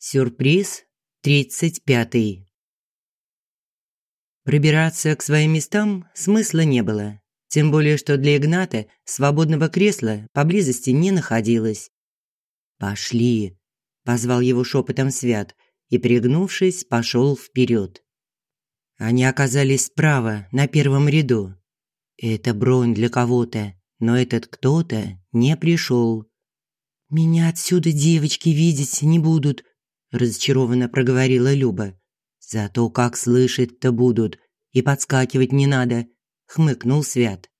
Сюрприз тридцать пятый. Пробираться к своим местам смысла не было, тем более что для Игната свободного кресла поблизости не находилось. «Пошли», – позвал его шепотом Свят и, пригнувшись, пошел вперед. Они оказались справа, на первом ряду. Это бронь для кого-то, но этот кто-то не пришел. «Меня отсюда девочки видеть не будут», разочарованно проговорила Люба. Зато как слышать-то будут, и подскакивать не надо, хмыкнул Свят.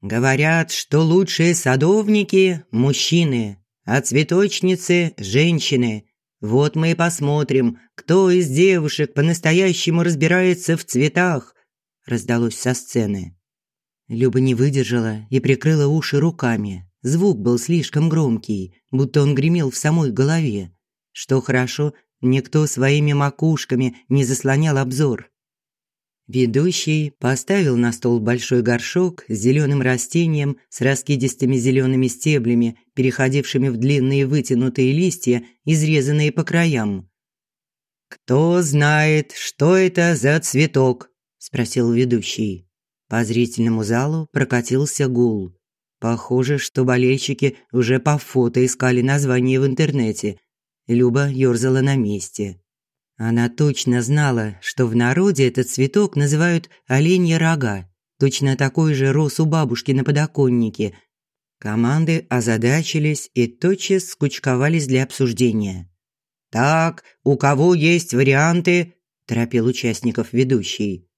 Говорят, что лучшие садовники мужчины, а цветочницы женщины. Вот мы и посмотрим, кто из девушек по-настоящему разбирается в цветах, раздалось со сцены. Люба не выдержала и прикрыла уши руками. Звук был слишком громкий, будто он гремел в самой голове. Что хорошо, никто своими макушками не заслонял обзор. Ведущий поставил на стол большой горшок с зеленым растением с раскидистыми зелеными стеблями, переходившими в длинные вытянутые листья, изрезанные по краям. «Кто знает, что это за цветок?» – спросил ведущий. По зрительному залу прокатился гул. Похоже, что болельщики уже по фото искали название в интернете Люба ёрзала на месте. Она точно знала, что в народе этот цветок называют оленья рога. Точно такой же рос у бабушки на подоконнике. Команды озадачились и тотчас скучковались для обсуждения. «Так, у кого есть варианты?» – торопил участников ведущий.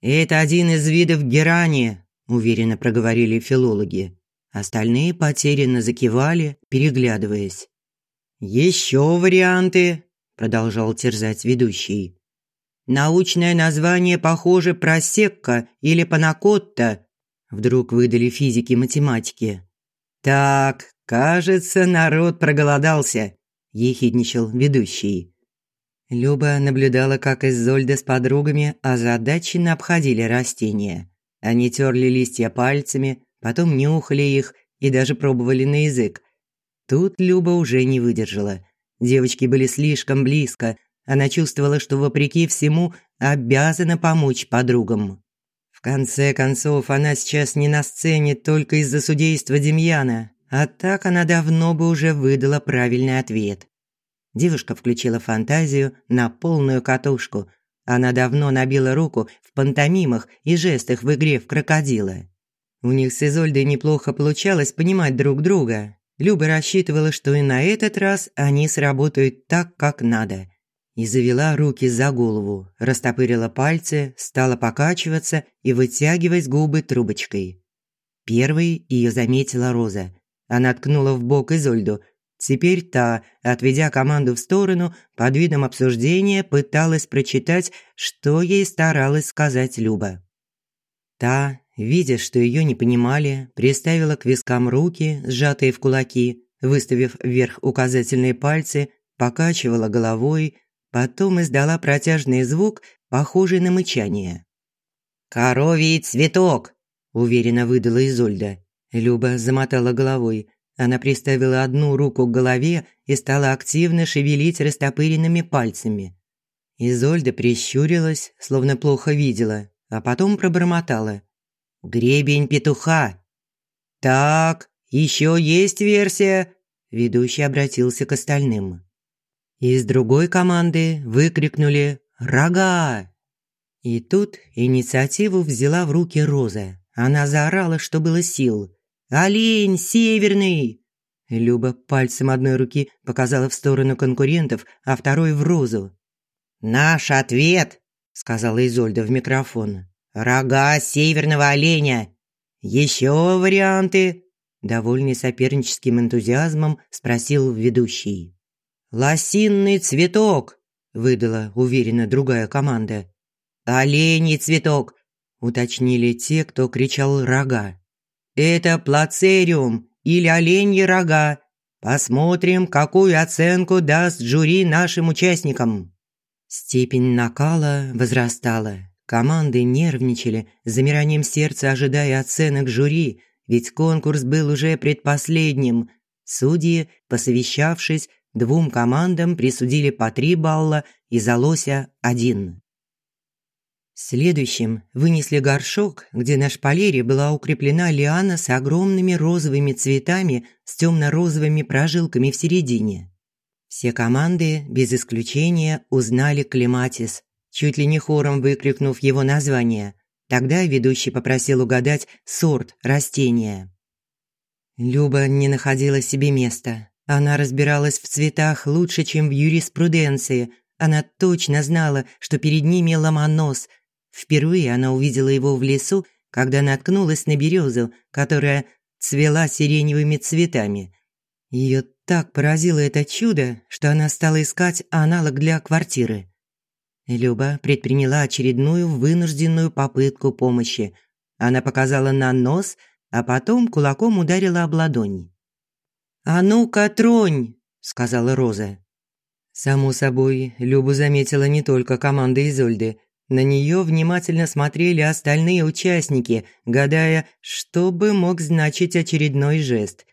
«Это один из видов герани», – уверенно проговорили филологи. Остальные потерянно закивали, переглядываясь. «Еще варианты», – продолжал терзать ведущий. «Научное название похоже просекка или панакотта», – вдруг выдали физики и математики. «Так, кажется, народ проголодался», – ехидничал ведущий. Люба наблюдала, как Изольда с подругами озадаченно обходили растения. Они терли листья пальцами, потом нюхали их и даже пробовали на язык, Тут Люба уже не выдержала. Девочки были слишком близко. Она чувствовала, что вопреки всему обязана помочь подругам. В конце концов, она сейчас не на сцене только из-за судейства Демьяна, а так она давно бы уже выдала правильный ответ. Девушка включила фантазию на полную катушку. Она давно набила руку в пантомимах и жестах в игре в крокодила. У них с Изольдой неплохо получалось понимать друг друга, Люба рассчитывала, что и на этот раз они сработают так, как надо. И завела руки за голову, растопырила пальцы, стала покачиваться и вытягивать губы трубочкой. Первой ее заметила Роза. Она ткнула в бок Изольду. Теперь та, отведя команду в сторону, под видом обсуждения пыталась прочитать, что ей старалась сказать Люба. Та Видя, что ее не понимали, приставила к вискам руки, сжатые в кулаки, выставив вверх указательные пальцы, покачивала головой, потом издала протяжный звук, похожий на мычание. «Коровий цветок!» – уверенно выдала Изольда. Люба замотала головой. Она приставила одну руку к голове и стала активно шевелить растопыренными пальцами. Изольда прищурилась, словно плохо видела, а потом пробормотала. Гребень петуха. Так, еще есть версия. Ведущий обратился к остальным. Из другой команды выкрикнули «Рога!». И тут инициативу взяла в руки Роза. Она заорала, что было сил. «Олень северный!» Люба пальцем одной руки показала в сторону конкурентов, а второй в Розу. «Наш ответ!» – сказала Изольда в микрофон. Рога северного оленя. Еще варианты? Довольный соперническим энтузиазмом спросил ведущий. Лосинный цветок, выдала уверенно другая команда. Оленей цветок, уточнили те, кто кричал рога. Это плацериум или оленьи рога. Посмотрим, какую оценку даст жюри нашим участникам. Степень накала возрастала. Команды нервничали, с замиранием сердца ожидая оценок жюри, ведь конкурс был уже предпоследним. Судьи, посовещавшись, Двум командам присудили по три балла и за лося один. Следующим вынесли горшок, где на шпалере была укреплена лиана с огромными розовыми цветами с темно-розовыми прожилками в середине. Все команды, без исключения, узнали клематис, чуть ли не хором выкрикнув его название. Тогда ведущий попросил угадать сорт растения. Люба не находила себе места. Она разбиралась в цветах лучше, чем в юриспруденции. Она точно знала, что перед ними ломонос. Впервые она увидела его в лесу, когда наткнулась на березу, которая цвела сиреневыми цветами. Ее так поразило это чудо, что она стала искать аналог для квартиры. Люба предприняла очередную вынужденную попытку помощи. Она показала на нос, а потом кулаком ударила об ладонь. «А ну-ка, тронь!» – сказала Роза. Само собой, Любу заметила не только команда Изольды. На нее внимательно смотрели остальные участники, гадая, что бы мог значить очередной жест.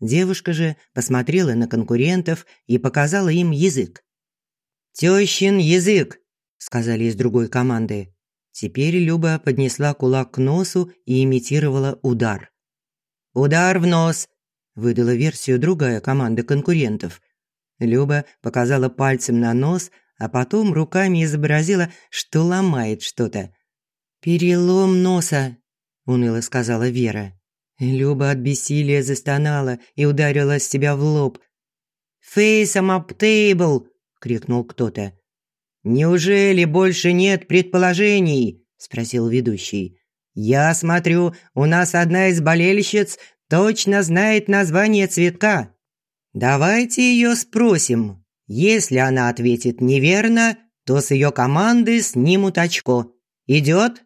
Девушка же посмотрела на конкурентов и показала им язык. «Тёщин язык!» Сказали из другой команды. Теперь Люба поднесла кулак к носу и имитировала удар. «Удар в нос!» – выдала версию другая команда конкурентов. Люба показала пальцем на нос, а потом руками изобразила, что ломает что-то. «Перелом носа», – уныло сказала Вера. Люба от бессилия застонала и ударила себя в лоб. «Фейсом ап тейбл!» – крикнул кто-то. «Неужели больше нет предположений?» – спросил ведущий. «Я смотрю, у нас одна из болельщиц точно знает название цветка. Давайте ее спросим. Если она ответит неверно, то с ее команды снимут очко. Идет?»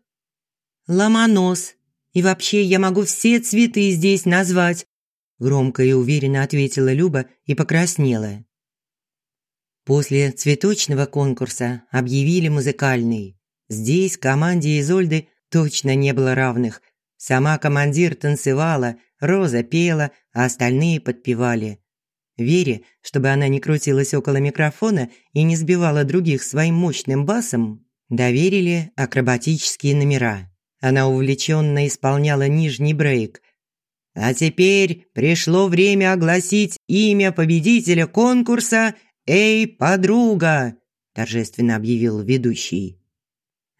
«Ломонос. И вообще я могу все цветы здесь назвать», – громко и уверенно ответила Люба и покраснела. После цветочного конкурса объявили музыкальный. Здесь команде Изольды точно не было равных. Сама командир танцевала, Роза пела, а остальные подпевали. Вере, чтобы она не крутилась около микрофона и не сбивала других своим мощным басом, доверили акробатические номера. Она увлеченно исполняла нижний брейк. А теперь пришло время огласить имя победителя конкурса – «Эй, подруга!» – торжественно объявил ведущий.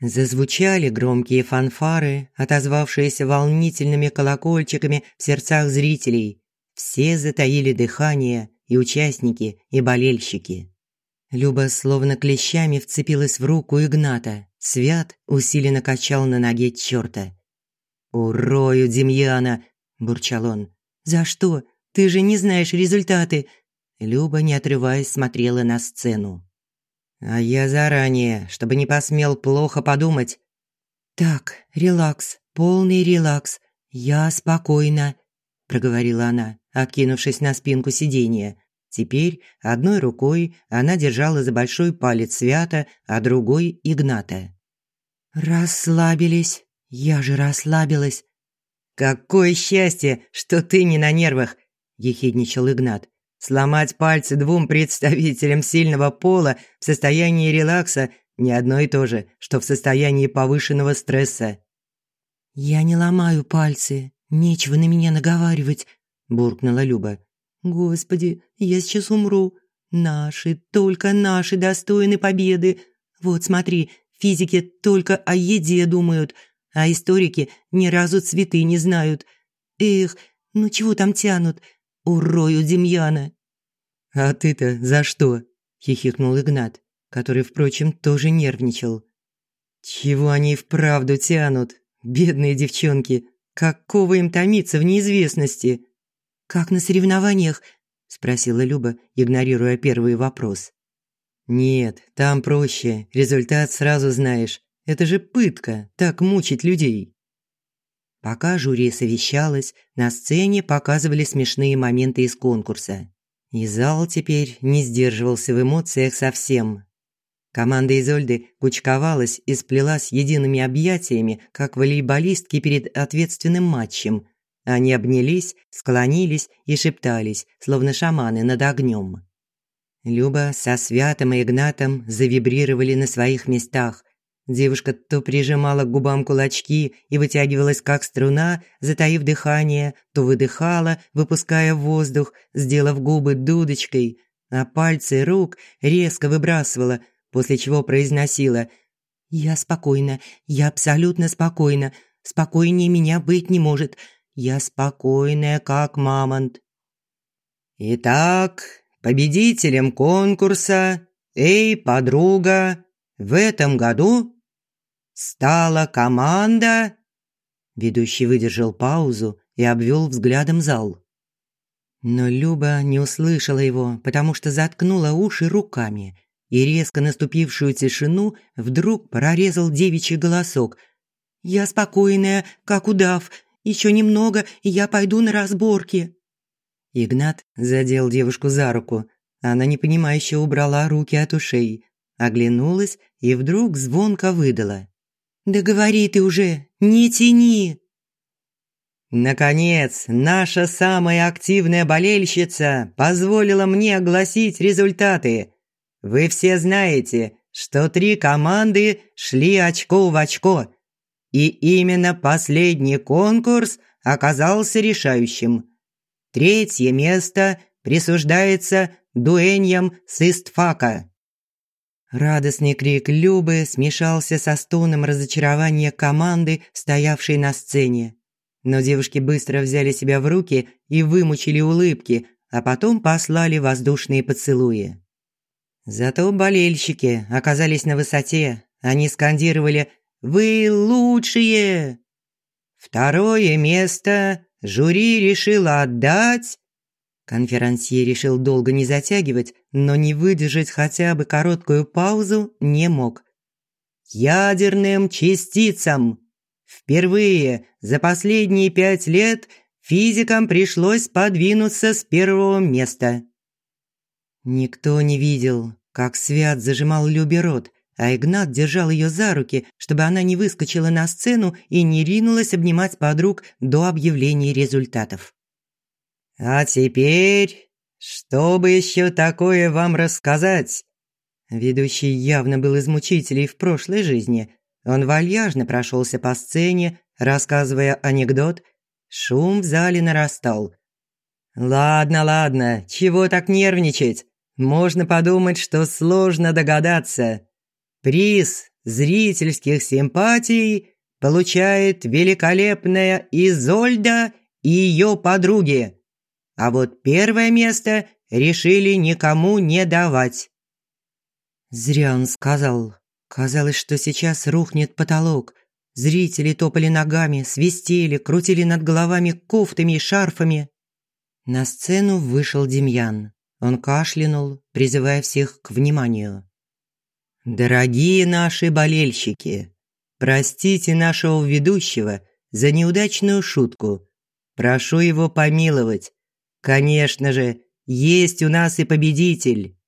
Зазвучали громкие фанфары, отозвавшиеся волнительными колокольчиками в сердцах зрителей. Все затаили дыхание, и участники, и болельщики. Люба словно клещами вцепилась в руку Игната. Свят усиленно качал на ноге чёрта. «Урою, Демьяна!» – бурчал он. «За что? Ты же не знаешь результаты. Люба, не отрываясь, смотрела на сцену. А я заранее, чтобы не посмел плохо подумать. Так, релакс, полный релакс. Я спокойна, проговорила она, откинувшись на спинку сиденья. Теперь одной рукой она держала за большой палец Свята, а другой Игната. Расслабились. Я же расслабилась. Какое счастье, что ты не на нервах, ехидничал Игнат. Сломать пальцы двум представителям сильного пола в состоянии релакса не одно и то же, что в состоянии повышенного стресса. «Я не ломаю пальцы, нечего на меня наговаривать», – буркнула Люба. «Господи, я сейчас умру. Наши, только наши достойны победы. Вот смотри, физики только о еде думают, а историки ни разу цветы не знают. Эх, ну чего там тянут? урою Демьяна». «А ты-то за что?» – хихикнул Игнат, который, впрочем, тоже нервничал. «Чего они и вправду тянут, бедные девчонки? Какого им томиться в неизвестности?» «Как на соревнованиях?» – спросила Люба, игнорируя первый вопрос. «Нет, там проще, результат сразу знаешь. Это же пытка, так мучить людей». Пока жюри совещалось, на сцене показывали смешные моменты из конкурса. И зал теперь не сдерживался в эмоциях совсем. Команда Изольды кучковалась и сплелась едиными объятиями, как волейболистки перед ответственным матчем. Они обнялись, склонились и шептались, словно шаманы над огнем. Люба со Святом и Игнатом завибрировали на своих местах. Девушка то прижимала к губам кулачки и вытягивалась как струна, затаив дыхание, то выдыхала, выпуская воздух, сделав губы дудочкой, а пальцы рук резко выбрасывала, после чего произносила «Я спокойна, я абсолютно спокойна, спокойнее меня быть не может, я спокойная, как мамонт». «Итак, победителем конкурса «Эй, подруга!» в этом году стала команда...» Ведущий выдержал паузу и обвел взглядом зал. Но Люба не услышала его, потому что заткнула уши руками, и резко наступившую тишину вдруг прорезал девичий голосок. «Я спокойная, как удав. Еще немного, и я пойду на разборки». Игнат задел девушку за руку. Она непонимающе убрала руки от ушей, оглянулась и вдруг звонко выдала. «Да говори ты уже, не тяни!» Наконец, наша самая активная болельщица позволила мне огласить результаты. Вы все знаете, что три команды шли очко в очко. И именно последний конкурс оказался решающим. Третье место присуждается дуэньям с Истфака. Радостный крик Любы смешался со стоном разочарования команды, стоявшей на сцене. Но девушки быстро взяли себя в руки и вымучили улыбки, а потом послали воздушные поцелуи. Зато болельщики оказались на высоте. Они скандировали «Вы лучшие!». Второе место жюри решило отдать Конферансье решил долго не затягивать, но не выдержать хотя бы короткую паузу не мог. «Ядерным частицам! Впервые за последние пять лет физикам пришлось подвинуться с первого места». Никто не видел, как Свят зажимал Любе рот, а Игнат держал ее за руки, чтобы она не выскочила на сцену и не ринулась обнимать подруг до объявления результатов. «А теперь, что бы еще такое вам рассказать?» Ведущий явно был из мучителей в прошлой жизни. Он вальяжно прошелся по сцене, рассказывая анекдот. Шум в зале нарастал. «Ладно, ладно, чего так нервничать? Можно подумать, что сложно догадаться. Приз зрительских симпатий получает великолепная Изольда и ее подруги. А вот первое место решили никому не давать. Зря он сказал. Казалось, что сейчас рухнет потолок. Зрители топали ногами, свистели, крутили над головами кофтами и шарфами. На сцену вышел Демьян. Он кашлянул, призывая всех к вниманию. «Дорогие наши болельщики, простите нашего ведущего за неудачную шутку. Прошу его помиловать. Конечно же, есть у нас и победитель.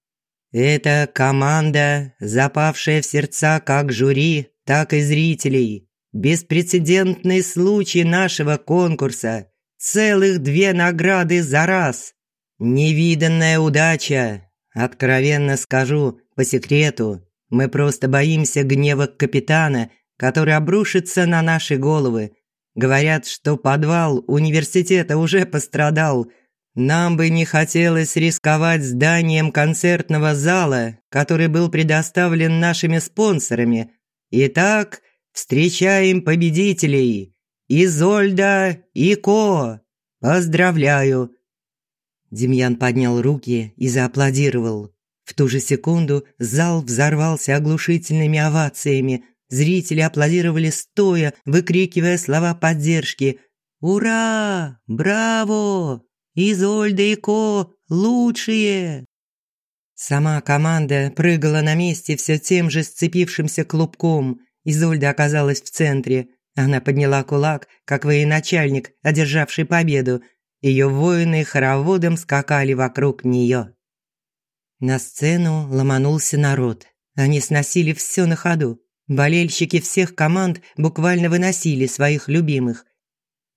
Это команда, запавшая в сердца как жюри, так и зрителей. Беспрецедентный случай нашего конкурса. Целых две награды за раз. Невиданная удача. Откровенно скажу, по секрету, мы просто боимся гнева капитана, который обрушится на наши головы. Говорят, что подвал университета уже пострадал – нам бы не хотелось рисковать зданием концертного зала, который был предоставлен нашими спонсорами. Итак, встречаем победителей. Изольда и Ко. Поздравляю. Демьян поднял руки и зааплодировал. В ту же секунду зал взорвался оглушительными овациями. Зрители аплодировали стоя, выкрикивая слова поддержки. «Ура! Браво! Изольда и Ко лучшие!» Сама команда прыгала на месте все тем же сцепившимся клубком. Изольда оказалась в центре. Она подняла кулак, как военачальник, одержавший победу. Ее воины хороводом скакали вокруг нее. На сцену ломанулся народ. Они сносили все на ходу. Болельщики всех команд буквально выносили своих любимых.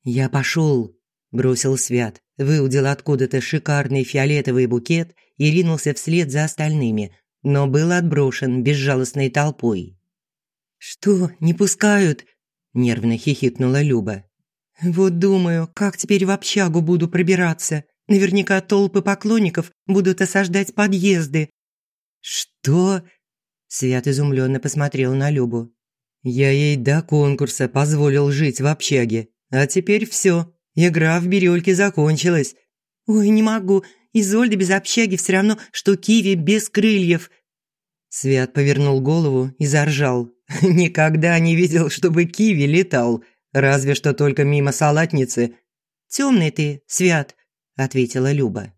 «Я пошел», бросил Свят, выудил откуда-то шикарный фиолетовый букет и ринулся вслед за остальными, но был отброшен безжалостной толпой. «Что, не пускают?» – нервно хихикнула Люба. «Вот думаю, как теперь в общагу буду пробираться. Наверняка толпы поклонников будут осаждать подъезды». «Что?» – Свят изумленно посмотрел на Любу. «Я ей до конкурса позволил жить в общаге, а теперь все, игра в бирюльке закончилась». «Ой, не могу, Изольда без общаги все равно, что киви без крыльев». Свят повернул голову и заржал. Никогда не видел, чтобы киви летал, разве что только мимо салатницы. «Темный ты, Свят», – ответила Люба.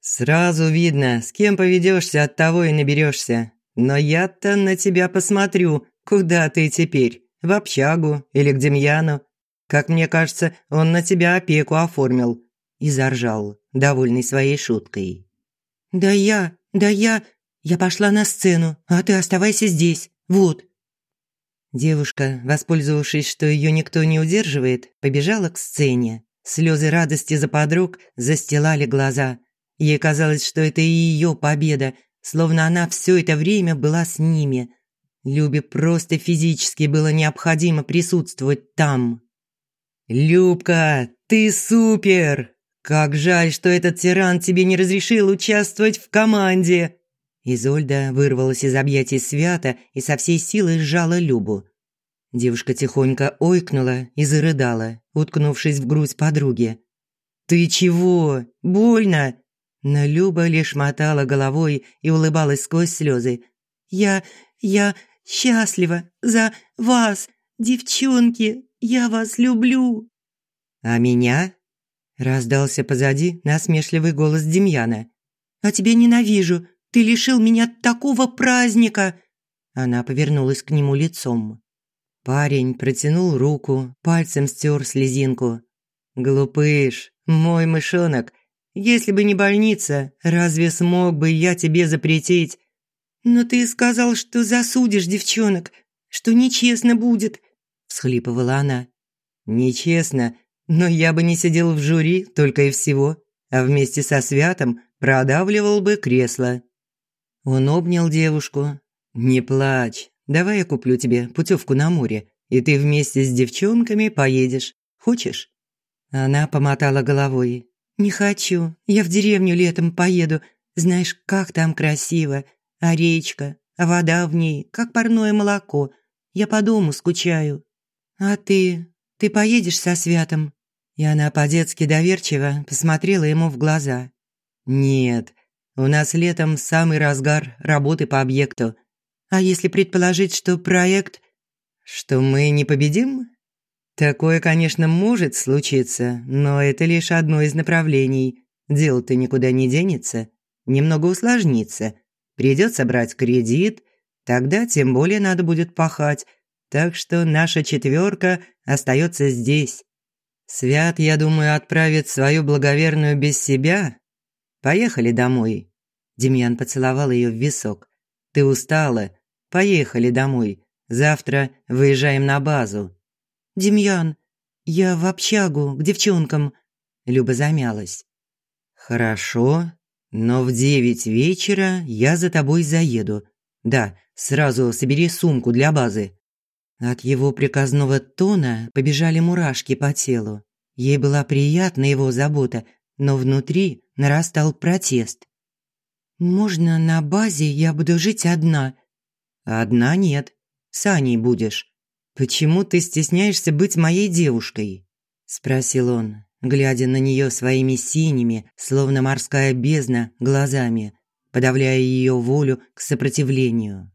«Сразу видно, с кем поведешься, от того и наберешься. Но я-то на тебя посмотрю, куда ты теперь, в общагу или к Демьяну. Как мне кажется, он на тебя опеку оформил». И заржал, довольный своей шуткой. «Да я, да я, я пошла на сцену, а ты оставайся здесь, вот». Девушка, воспользовавшись, что ее никто не удерживает, побежала к сцене. Слезы радости за подруг застилали глаза. Ей казалось, что это и ее победа, словно она все это время была с ними. Любе просто физически было необходимо присутствовать там. «Любка, ты супер! Как жаль, что этот тиран тебе не разрешил участвовать в команде!» Изольда вырвалась из объятий Свята и со всей силы сжала Любу. Девушка тихонько ойкнула и зарыдала, уткнувшись в грудь подруги. «Ты чего? Больно?» Но Люба лишь мотала головой и улыбалась сквозь слезы. «Я... я счастлива за вас, девчонки! Я вас люблю!» «А меня?» – раздался позади насмешливый голос Демьяна. «А тебя ненавижу! Ты лишил меня такого праздника!» Она повернулась к нему лицом. Парень протянул руку, пальцем стер слезинку. «Глупыш, мой мышонок, если бы не больница, разве смог бы я тебе запретить?» «Но ты сказал, что засудишь девчонок, что нечестно будет», – всхлипывала она. «Нечестно, но я бы не сидел в жюри только и всего, а вместе со Святом продавливал бы кресло». Он обнял девушку. «Не плачь. Давай я куплю тебе путевку на море, и ты вместе с девчонками поедешь. Хочешь?» Она помотала головой. «Не хочу. Я в деревню летом поеду. Знаешь, как там красиво. А речка, а вода в ней, как парное молоко. Я по дому скучаю. А ты? Ты поедешь со Святом?» И она по-детски доверчиво посмотрела ему в глаза. «Нет, у нас летом самый разгар работы по объекту. А если предположить, что проект... Что мы не победим? Такое, конечно, может случиться, но это лишь одно из направлений. Дело-то никуда не денется. Немного усложнится. Придется брать кредит, тогда тем более надо будет пахать. Так что наша четверка остается здесь. Свят, я думаю, отправит свою благоверную без себя. Поехали домой. Демьян поцеловал ее в висок. «Ты устала? Поехали домой. Завтра выезжаем на базу». «Демьян, я в общагу, к девчонкам». Люба замялась. «Хорошо, но в девять вечера я за тобой заеду. Да, сразу собери сумку для базы». От его приказного тона побежали мурашки по телу. Ей была приятна его забота, но внутри нарастал протест. «Можно на базе я буду жить одна?» «Одна нет. С Аней будешь. Почему ты стесняешься быть моей девушкой?» Спросил он, глядя на нее своими синими, словно морская бездна, глазами, подавляя ее волю к сопротивлению.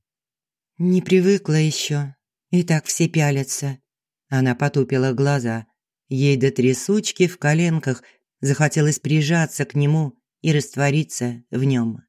«Не привыкла еще. И так все пялятся». Она потупила глаза. Ей до трясучки в коленках захотелось прижаться к нему и раствориться в нем.